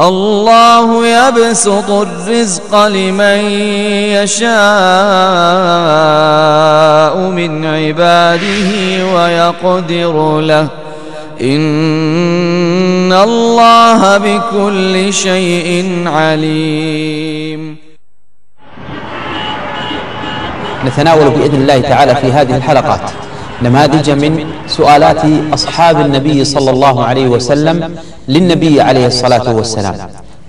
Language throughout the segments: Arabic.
الله يبسط الرزق لمن يشاء من عباده ويقدر له. إن الله بكل شيء عليم. نتناول بإذن الله تعالى في هذه الحلقات. نماذج من سؤالات أصحاب النبي صلى الله عليه وسلم للنبي عليه الصلاة والسلام.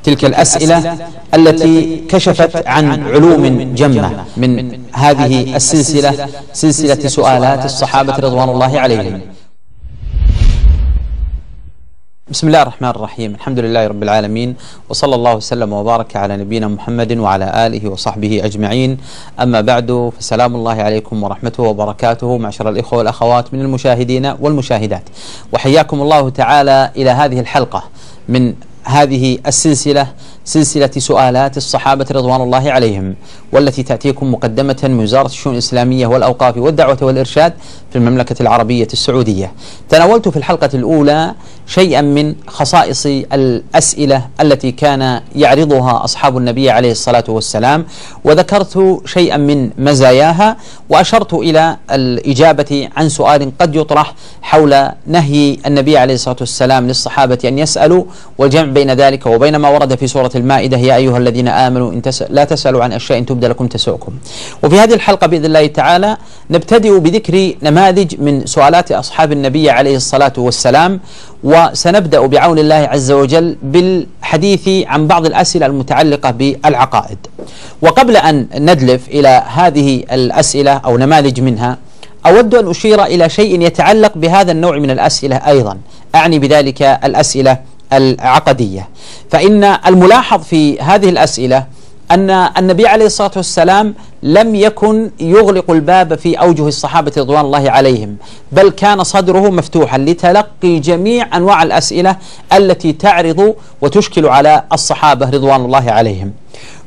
تلك الأسئلة التي كشفت عن علوم جمة من هذه السلسلة سلسلة سؤالات الصحابة رضوان الله عليهم. بسم الله الرحمن الرحيم الحمد لله رب العالمين وصلى الله وسلم وبارك على نبينا محمد وعلى آله وصحبه أجمعين أما بعد فسلام الله عليكم ورحمته وبركاته معشر الإخوة والأخوات من المشاهدين والمشاهدات وحياكم الله تعالى إلى هذه الحلقة من هذه السلسلة سلسلة سؤالات الصحابة رضوان الله عليهم والتي تأتيكم مقدمة من وزارة الشؤون الإسلامية والأوقاف والدعوة والإرشاد في المملكة العربية السعودية. تناولت في الحلقة الأولى شيئا من خصائص الأسئلة التي كان يعرضها أصحاب النبي عليه الصلاة والسلام وذكرت شيئا من مزاياها وأشرت إلى الإجابة عن سؤال قد يطرح حول نهي النبي عليه الصلاة والسلام للصحابة أن يسألوا والجمع بين ذلك وبين ما ورد في سورة المائدة يا أيها الذين آمنوا إن تس... لا تسألوا عن أشياء تبدى لكم تسؤكم وفي هذه الحلقة بإذن الله تعالى نبتدئ بذكر نماذج من سؤالات أصحاب النبي عليه الصلاة والسلام وسنبدأ بعون الله عز وجل بالحديث عن بعض الأسئلة المتعلقة بالعقائد. وقبل أن ندلف إلى هذه الأسئلة أو نماذج منها أود أن أشير إلى شيء يتعلق بهذا النوع من الأسئلة أيضا. أعني بذلك الأسئلة العقدية. فإن الملاحظ في هذه الأسئلة أن النبي عليه الصلاة والسلام لم يكن يغلق الباب في أوجه الصحابة رضوان الله عليهم بل كان صدره مفتوحا لتلقي جميع أنواع الأسئلة التي تعرض وتشكل على الصحابة رضوان الله عليهم.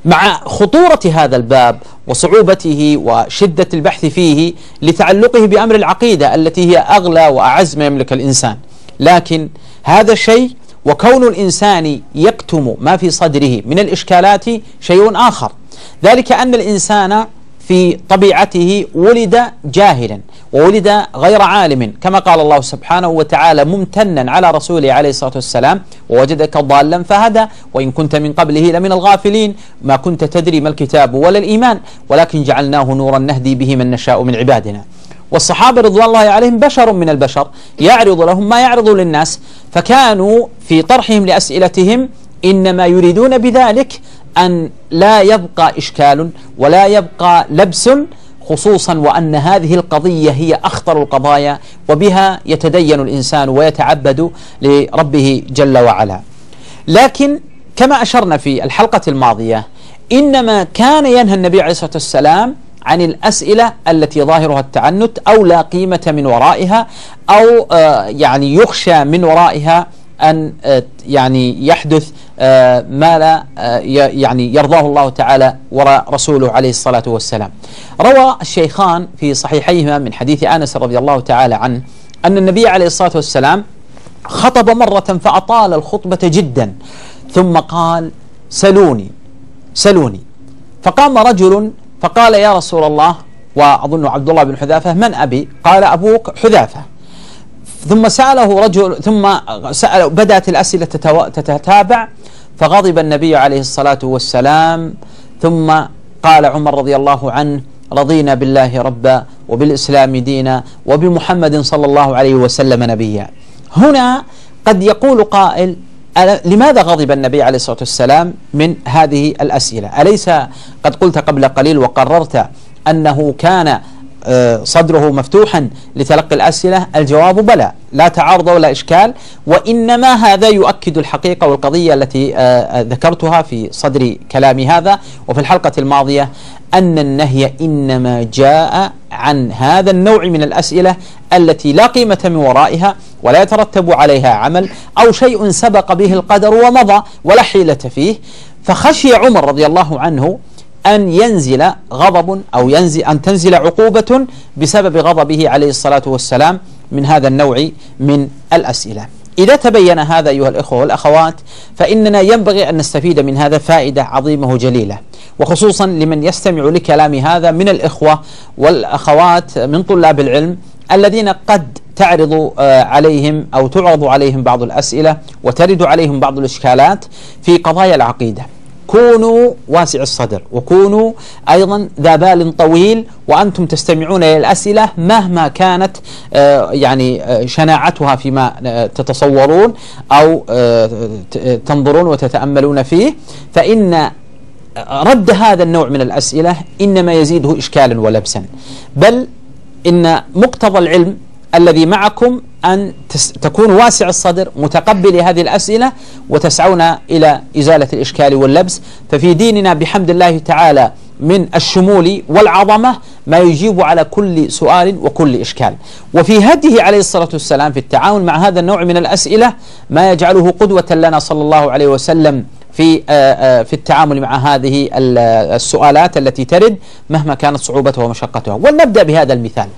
مع خطورة هذا الباب وصعوبته وشدة البحث فيه لتعلقه بأمر العقيدة التي هي أغلى وأعز ما يملك الإنسان. لكن هذا الشيء وكون الإنسان يكتم ما في صدره من الإشكالات شيء آخر. ذلك أن الإنسان في طبيعته ولد جاهلا وولد غير عالم كما قال الله سبحانه وتعالى ممتنا على رسوله عليه الصلاة والسلام ووجدك ضالا فهدى وإن كنت من قبله لمن الغافلين. ما كنت تدري ما الكتاب ولا الإيمان ولكن جعلناه نورا نهدي به من نشاء من عبادنا. والصحابة رضوان الله عليهم بشر من البشر يعرض لهم ما يعرض للناس. فكانوا في طرحهم لأسئلتهم إنما يريدون بذلك أن لا يبقى إشكال ولا يبقى لبس خصوصا وأن هذه القضية هي أخطر القضايا وبها يتدين الإنسان ويتعبد لربه جل وعلا. لكن كما أشرنا في الحلقة الماضية إنما كان ينهى النبي عليه الصلاة والسلام عن الأسئلة التي ظاهرها التعنت أو لا قيمة من ورائها أو آه يعني يخشى من ورائها أن آه يعني يحدث آه ما لا يعني يرضاه الله تعالى وراء رسوله عليه الصلاة والسلام. روى الشيخان في صحيحيهما من حديث أنس رضي الله تعالى عنه أن النبي عليه الصلاة والسلام خطب مرة فأطال الخطبة جدا ثم قال سلوني سلوني. فقام رجل فقال يا رسول الله وأظن عبد الله بن حذافة من أبي؟ قال أبوك حذافة. ثم سأله رجل ثم سأل بدأت الأسئلة تتتابع فغضب النبي عليه الصلاة والسلام. ثم قال عمر رضي الله عنه رضينا بالله ربا وبالإسلام دينا وبمحمد صلى الله عليه وسلم نبيا. هنا قد يقول قائل لماذا غضب النبي عليه الصلاة والسلام من هذه الأسئلة؟ أليس قد قلت قبل قليل وقررت أنه كان صدره مفتوحا لتلقي الأسئلة الجواب بلى لا تعارض ولا إشكال وإنما هذا يؤكد الحقيقة والقضية التي ذكرتها في صدر كلامي هذا وفي الحلقة الماضية أن النهي إنما جاء عن هذا النوع من الأسئلة التي لا قيمة من ورائها ولا يترتب عليها عمل أو شيء سبق به القدر ومضى ولا حيلة فيه. فخشي عمر رضي الله عنه أن ينزل غضب أو ينزل أن تنزل عقوبة بسبب غضبه عليه الصلاة والسلام من هذا النوع من الأسئلة. إذا تبين هذا أيها الإخوة والأخوات فإننا ينبغي أن نستفيد من هذا فائدة عظيمة وجليلة وخصوصا لمن يستمع لكلام هذا من الإخوة والأخوات من طلاب العلم الذين قد تعرض آه، عليهم أو تعرض عليهم بعض الأسئلة وترد عليهم بعض الإشكالات في قضايا العقيدة. كونوا واسع الصدر وكونوا أيضا ذا بال طويل وأنتم تستمعون إلى الأسئلة مهما كانت آه، يعني آه، شناعتها فيما آه، تتصورون أو تنظرون وتتأملون فيه. فإن رد هذا النوع من الأسئلة إنما يزيده إشكالا ولبسا. بل إن مقتضى العلم الذي معكم أن تكونوا واسع الصدر متقبل هذه الأسئلة وتسعون إلى إزالة الإشكال واللبس. ففي ديننا بحمد الله تعالى من الشمول والعظمة ما يجيب على كل سؤال وكل إشكال. وفي هديه عليه الصلاة والسلام في التعامل مع هذا النوع من الأسئلة ما يجعله قدوة لنا صلى الله عليه وسلم في آه، آه، في التعامل مع هذه السؤالات التي ترد مهما كانت صعوبتها ومشقتها. ولنبدأ بهذا المثال.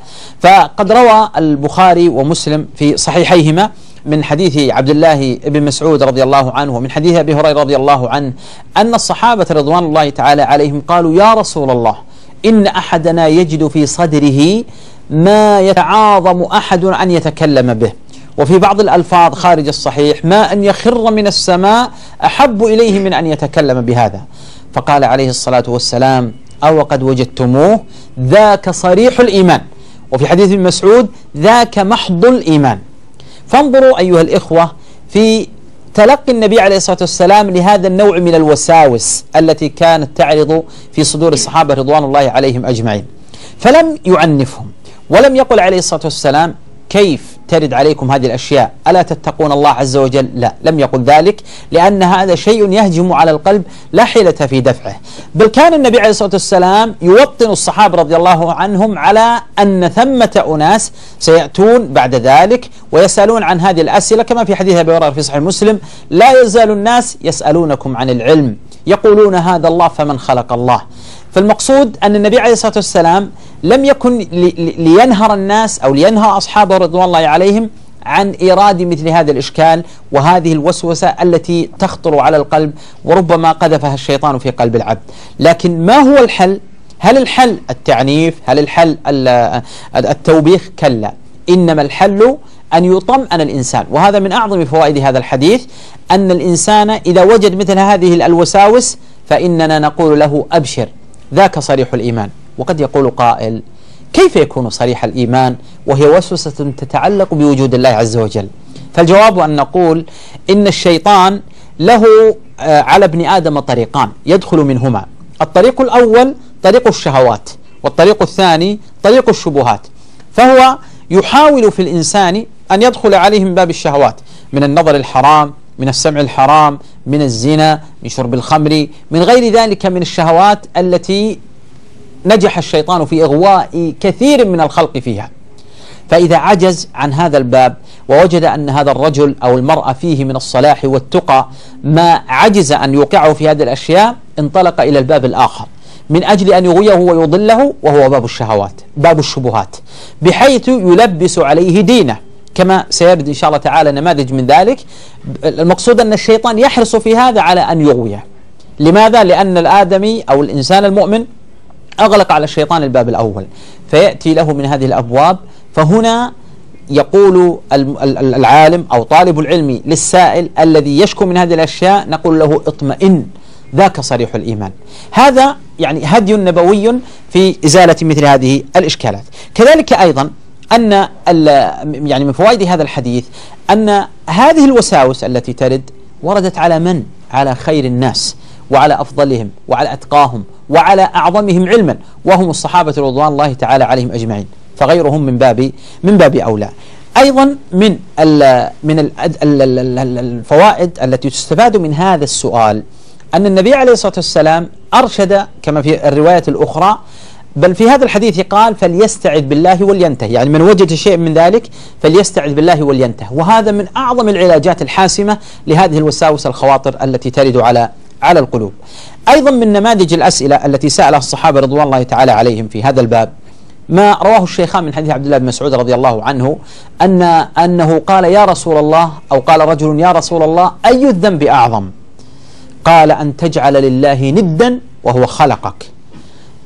فقد روى البخاري ومسلم في صحيحيهما من حديث عبد الله بن مسعود رضي الله عنه ومن حديث أبي هريرة رضي الله عنه أن الصحابة رضوان الله تعالى عليهم قالوا يا رسول الله إن أحدنا يجد في صدره ما يتعاظم أحد أن يتكلم به. وفي بعض الألفاظ خارج الصحيح ما أن يخر من السماء أحب إليه من أن يتكلم بهذا. فقال عليه الصلاة والسلام أو قد وجدتموه ذاك صريح الإيمان. وفي حديث ابن مسعود ذاك محض الإيمان. فانظروا أيها الإخوة في تلقي النبي عليه الصلاة والسلام لهذا النوع من الوساوس التي كانت تعرض في صدور الصحابة رضوان الله عليهم أجمعين. فلم يعنفهم ولم يقل عليه الصلاة والسلام كيف ترد عليكم هذه الأشياء. ألا تتقون الله عز وجل؟ لا. لم يقل ذلك لأن هذا شيء يهجم على القلب لا حيلة في دفعه. بل كان النبي عليه الصلاة والسلام يوطن الصحابة رضي الله عنهم على أن ثمة أناس سيأتون بعد ذلك ويسألون عن هذه الأسئلة. كما في حديث أبي هريرة في صحيح مسلم لا يزال الناس يسألونكم عن العلم. يقولون هذا الله فمن خلق الله. فالمقصود أن النبي عليه الصلاة والسلام لم يكن لينهر الناس أو لينهى أصحابه رضوان الله عليهم عن إيراد مثل هذا الإشكال وهذه الوسوسة التي تخطر على القلب وربما قذفها الشيطان في قلب العبد لكن ما هو الحل؟ هل الحل التعنيف؟ هل الحل التوبيخ؟ كلا إنما الحل أن يطمئن الإنسان وهذا من أعظم فوائد هذا الحديث أن الإنسان إذا وجد مثل هذه الوساوس فإننا نقول له أبشر ذاك صريح الإيمان. وقد يقول قائل كيف يكون صريح الإيمان وهي وسوسة تتعلق بوجود الله عز وجل؟ فالجواب أن نقول إن الشيطان له آه، على ابن آدم طريقان يدخل منهما. الطريق الأول طريق الشهوات والطريق الثاني طريق الشبهات. فهو يحاول في الإنسان أن يدخل عليه من باب الشهوات من النظر الحرام من السمع الحرام من الزنا من شرب الخمر من غير ذلك من الشهوات التي نجح الشيطان في إغواء كثير من الخلق فيها. فإذا عجز عن هذا الباب ووجد أن هذا الرجل أو المرأة فيه من الصلاح والتقى ما عجز أن يوقعه في هذه الأشياء انطلق إلى الباب الآخر. من أجل أن يغويه ويضله وهو باب الشهوات باب الشبهات بحيث يلبس عليه دينه. كما سيرد إن شاء الله تعالى نماذج من ذلك. المقصود أن الشيطان يحرص في هذا على أن يغويه لماذا؟ لأن الآدمي أو الإنسان المؤمن أغلق على الشيطان الباب الأول. فيأتي له من هذه الأبواب. فهنا يقول العالم أو طالب العلم للسائل الذي يشكو من هذه الأشياء نقول له اطمئن. ذاك صريح الإيمان. هذا يعني هدي نبوي في إزالة مثل هذه الإشكالات. كذلك أيضا أن يعني من فوائد هذا الحديث أن هذه الوساوس التي ترد وردت على من؟ على خير الناس وعلى أفضلهم وعلى أتقاهم وعلى أعظمهم علما وهم الصحابة رضوان الله تعالى عليهم أجمعين فغيرهم من باب من باب أولى أيضا من من ال الفوائد التي تستفاد من هذا السؤال أن النبي عليه الصلاة والسلام أرشد كما في الرواية الأخرى بل في هذا الحديث قال فليستعذ بالله ولينتهي. يعني من وجد شيء من ذلك فليستعذ بالله ولينتهي. وهذا من أعظم العلاجات الحاسمة لهذه الوساوس الخواطر التي ترد على على القلوب. أيضا من نماذج الأسئلة التي سألها الصحابة رضوان الله تعالى عليهم في هذا الباب ما رواه الشيخان من حديث عبد الله بن مسعود رضي الله عنه أن أنه قال يا رسول الله أو قال رجل يا رسول الله أي الذنب أعظم؟ قال أن تجعل لله ندا وهو خلقك.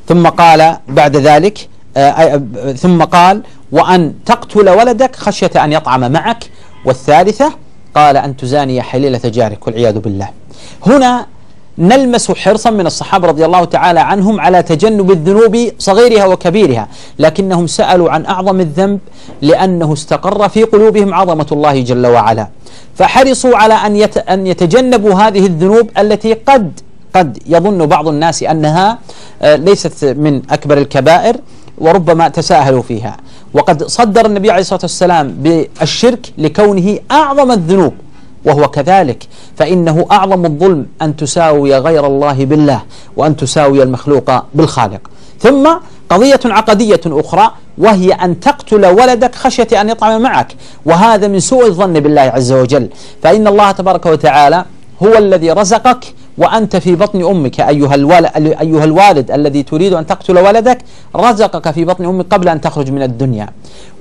ثم قال بعد ذلك آه، ثم قال وأن تقتل ولدك خشية أن يطعم معك. والثالثة قال أن تزاني حليلة جارك والعياذ بالله. هنا نلمس حرصا من الصحابة رضي الله تعالى عنهم على تجنب الذنوب صغيرها وكبيرها لكنهم سألوا عن أعظم الذنب لأنه استقر في قلوبهم عظمة الله جل وعلا. فحرصوا على أن أن يتجنبوا هذه الذنوب التي قد قد يظن بعض الناس أنها آه، ليست من أكبر الكبائر وربما تساهلوا فيها. وقد صدر النبي عليه الصلاة والسلام بالشرك لكونه أعظم الذنوب وهو كذلك. فإنه أعظم الظلم أن تساوي غير الله بالله وأن تساوي المخلوق بالخالق. ثم قضية عقدية أخرى وهي أن تقتل ولدك خشية أن يطعم معك. وهذا من سوء الظن بالله عز وجل. فإن الله تبارك وتعالى هو الذي رزقك وأنت في بطن أمك أيها الوالد, أيها الوالد الذي تريد أن تقتل ولدك رزقك في بطن أمك قبل أن تخرج من الدنيا.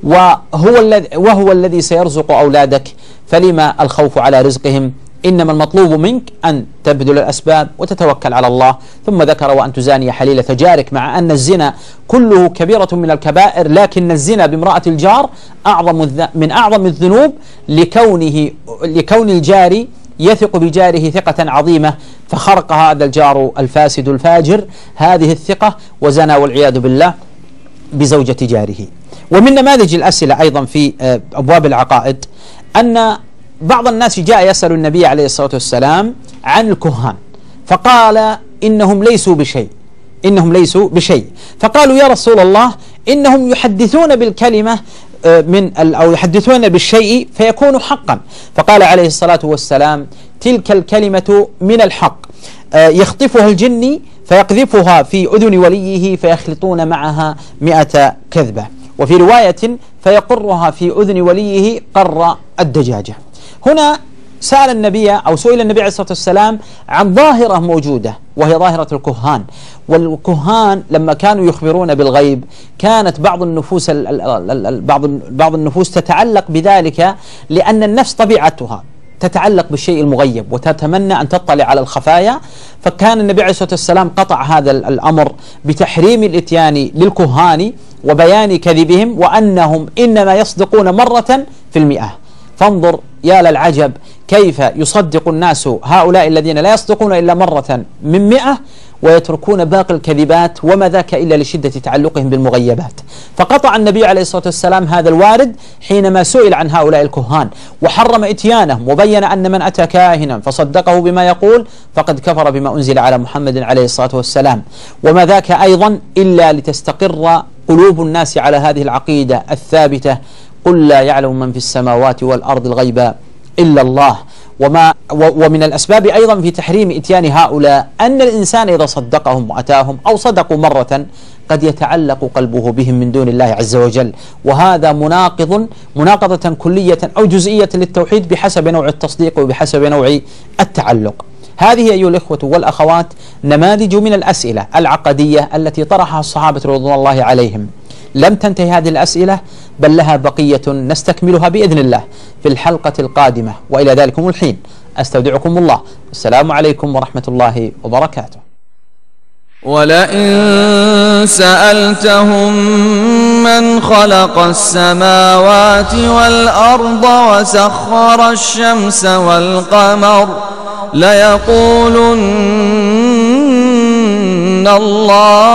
وهو الذي وهو الذي سيرزق أولادك فلما الخوف على رزقهم؟ إنما المطلوب منك أن تبذل الأسباب وتتوكل على الله. ثم ذكر وأن تزاني حليلة جارك مع أن الزنا كله كبيرة من الكبائر لكن الزنا بامرأة الجار أعظم من أعظم الذنوب لكونه لكون الجاري يثق بجاره ثقة عظيمة فخرق هذا الجار الفاسد الفاجر هذه الثقة وزنى والعياذ بالله بزوجة جاره. ومن نماذج الأسئلة أيضا في آه، أبواب العقائد أن بعض الناس جاء يسأل النبي عليه الصلاة والسلام عن الكهان فقال إنهم ليسوا بشيء إنهم ليسوا بشيء. فقالوا يا رسول الله إنهم يحدثون بالكلمة من أو يحدثون بالشيء فيكون حقا. فقال عليه الصلاة والسلام تلك الكلمة من الحق. آه، يخطفها الجني فيقذفها في أذن وليه فيخلطون معها مئة كذبة. وفي رواية فيقرها في أذن وليه قر الدجاجة. هنا سأل النبي أو سئل النبي عليه الصلاة والسلام عن ظاهرة موجودة وهي ظاهرة الكهان. والكهان لما كانوا يخبرون بالغيب كانت بعض النفوس بعض بعض النفوس تتعلق بذلك لأن النفس طبيعتها تتعلق بالشيء المغيب وتتمنى أن تطلع على الخفايا. فكان النبي عليه الصلاة والسلام قطع هذا الأمر بتحريم الإتيان للكهان وبيان كذبهم وأنهم إنما يصدقون مرة في المئة. فانظر يا للعجب كيف يصدق الناس هؤلاء الذين لا يصدقون إلا مرة من مئة ويتركون باقي الكذبات وما ذاك إلا لشدة تعلقهم بالمغيبات. فقطع النبي عليه الصلاة والسلام هذا الوارد حينما سئل عن هؤلاء الكهان وحرم إتيانهم وبين أن من أتى كاهنا فصدقه بما يقول فقد كفر بما أنزل على محمد عليه الصلاة والسلام. وما ذاك أيضا إلا لتستقر قلوب الناس على هذه العقيدة الثابتة قل لا يعلم من في السماوات والأرض الغيب إلا الله. وما ومن الأسباب أيضا في تحريم إتيان هؤلاء أن الإنسان إذا صدقهم وأتاهم أو صدقوا مرة قد يتعلق قلبه بهم من دون الله عز وجل. وهذا مناقض مناقضة كلية أو جزئية للتوحيد بحسب نوع التصديق وبحسب نوع التعلق. هذه أيها الإخوة والأخوات نماذج من الأسئلة العقدية التي طرحها الصحابة رضوان الله عليهم. لم تنتهي هذه الأسئلة بل لها بقية نستكملها بإذن الله في الحلقة القادمة. وإلى ذلكم الحين. أستودعكم الله. السلام عليكم ورحمة الله وبركاته. ولئن سألتهم من خلق السماوات والأرض وسخر الشمس والقمر ليقولن الله